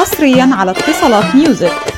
حصريا على اتصالات ميوزك.